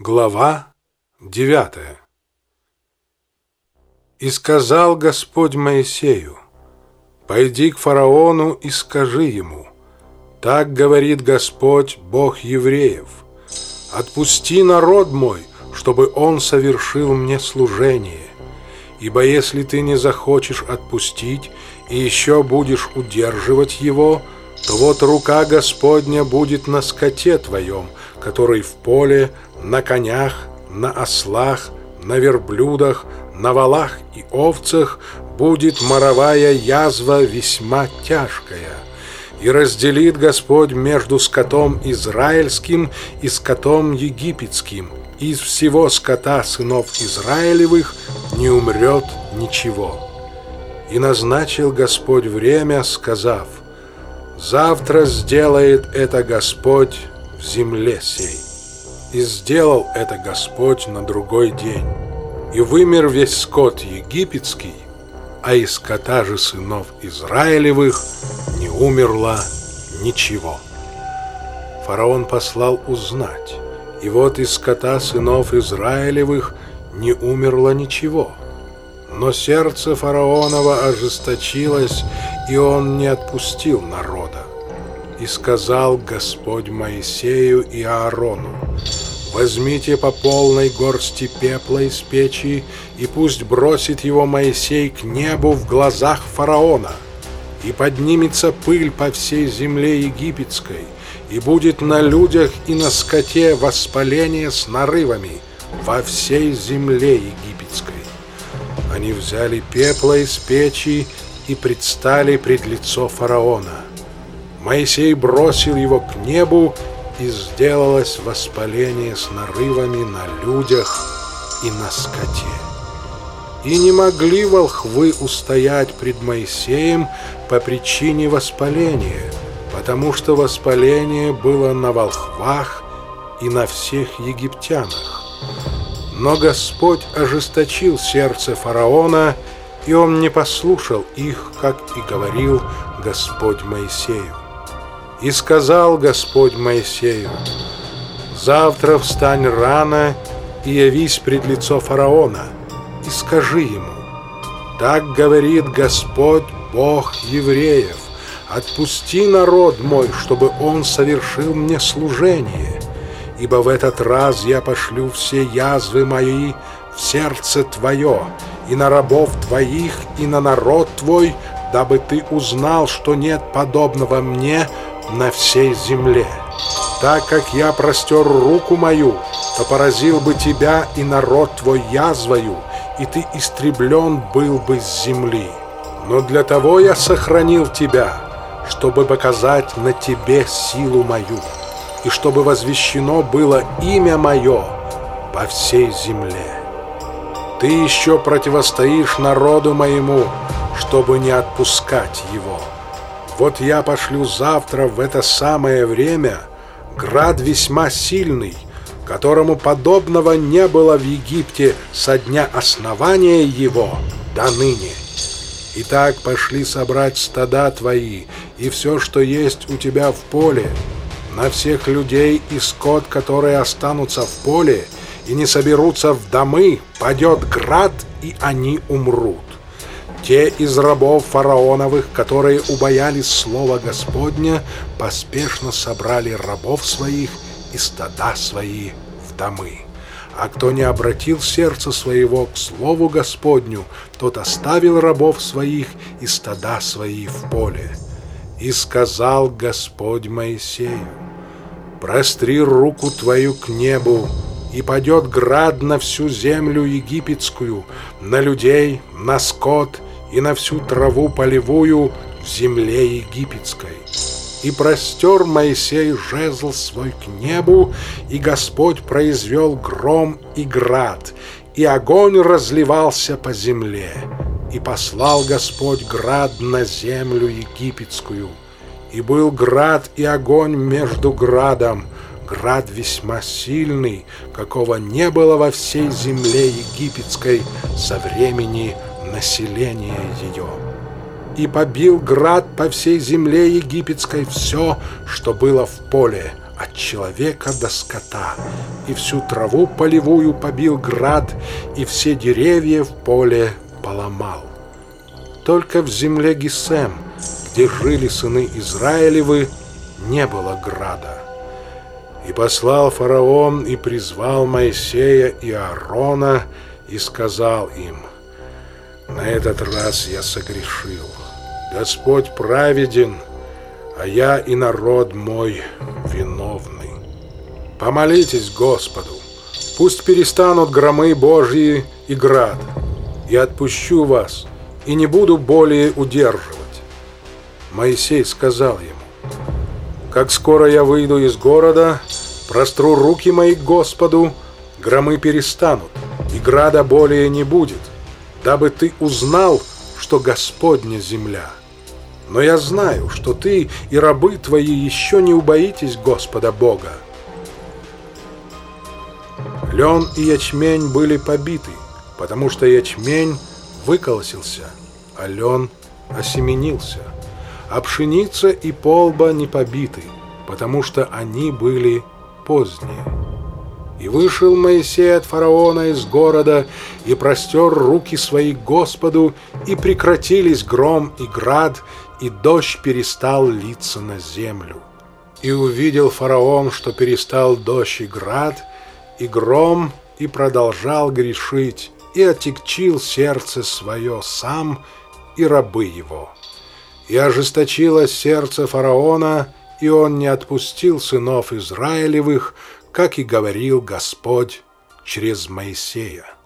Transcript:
Глава девятая. И сказал Господь Моисею, «Пойди к фараону и скажи ему, так говорит Господь, Бог евреев, отпусти народ мой, чтобы он совершил мне служение, ибо если ты не захочешь отпустить и еще будешь удерживать его, то вот рука Господня будет на скоте твоем, который в поле, на конях, на ослах, на верблюдах, на валах и овцах будет моровая язва весьма тяжкая. И разделит Господь между скотом израильским и скотом египетским. Из всего скота сынов Израилевых не умрет ничего. И назначил Господь время, сказав, «Завтра сделает это Господь в земле сей». И сделал это Господь на другой день. И вымер весь скот египетский, а из скота же сынов Израилевых не умерло ничего. Фараон послал узнать, и вот из скота сынов Израилевых не умерло ничего. Но сердце фараонова ожесточилось, и он не отпустил народа. И сказал Господь Моисею и Аарону, «Возьмите по полной горсти пепла из печи, и пусть бросит его Моисей к небу в глазах фараона, и поднимется пыль по всей земле египетской, и будет на людях и на скоте воспаление с нарывами во всей земле египетской». Они взяли пепла из печи и предстали пред лицо фараона. Моисей бросил его к небу, и сделалось воспаление с нарывами на людях и на скоте. И не могли волхвы устоять пред Моисеем по причине воспаления, потому что воспаление было на волхвах и на всех египтянах. Но Господь ожесточил сердце фараона, и он не послушал их, как и говорил Господь Моисею. И сказал Господь Моисею, «Завтра встань рано и явись пред лицо фараона, и скажи ему, так говорит Господь, Бог евреев, отпусти народ мой, чтобы он совершил мне служение, ибо в этот раз я пошлю все язвы мои в сердце твое, и на рабов твоих, и на народ твой, дабы ты узнал, что нет подобного мне, на всей земле. Так как я простер руку мою, то поразил бы тебя и народ твой язвою, и ты истреблен был бы с земли. Но для того я сохранил тебя, чтобы показать на тебе силу мою, и чтобы возвещено было имя мое по всей земле. Ты еще противостоишь народу моему, чтобы не отпускать его». Вот я пошлю завтра в это самое время град весьма сильный, которому подобного не было в Египте со дня основания его до ныне. Итак, пошли собрать стада твои и все, что есть у тебя в поле, на всех людей и скот, которые останутся в поле и не соберутся в домы, падет град, и они умрут. Те из рабов фараоновых, которые убоялись слова Господня, поспешно собрали рабов своих и стада свои в домы. А кто не обратил сердце своего к слову Господню, тот оставил рабов своих и стада свои в поле. И сказал Господь Моисею, «Простри руку твою к небу, и падет град на всю землю египетскую, на людей, на скот и на всю траву полевую в земле египетской. И простер Моисей жезл свой к небу, и Господь произвел гром и град, и огонь разливался по земле. И послал Господь град на землю египетскую. И был град и огонь между градом, град весьма сильный, какого не было во всей земле египетской со времени население ее. И побил град по всей земле египетской все, что было в поле, от человека до скота, и всю траву полевую побил град, и все деревья в поле поломал. Только в земле Гисем, где жили сыны Израилевы, не было града. И послал фараон и призвал Моисея и Аарона и сказал им, «На этот раз я согрешил. Господь праведен, а я и народ мой виновны. Помолитесь Господу, пусть перестанут громы Божьи и град, и отпущу вас, и не буду более удерживать. Моисей сказал ему, «Как скоро я выйду из города, простру руки мои к Господу, громы перестанут, и града более не будет, дабы ты узнал, что Господня земля». Но я знаю, что ты и рабы твои еще не убоитесь Господа Бога. Лен и ячмень были побиты, потому что ячмень выколосился, а лен осеменился. А пшеница и полба не побиты, потому что они были поздние. И вышел Моисей от фараона из города, и простер руки свои Господу, и прекратились гром и град, и дождь перестал литься на землю. И увидел фараон, что перестал дождь и град, и гром, и продолжал грешить, и отягчил сердце свое сам и рабы его. И ожесточилось сердце фараона, и он не отпустил сынов Израилевых, как и говорил Господь через Моисея.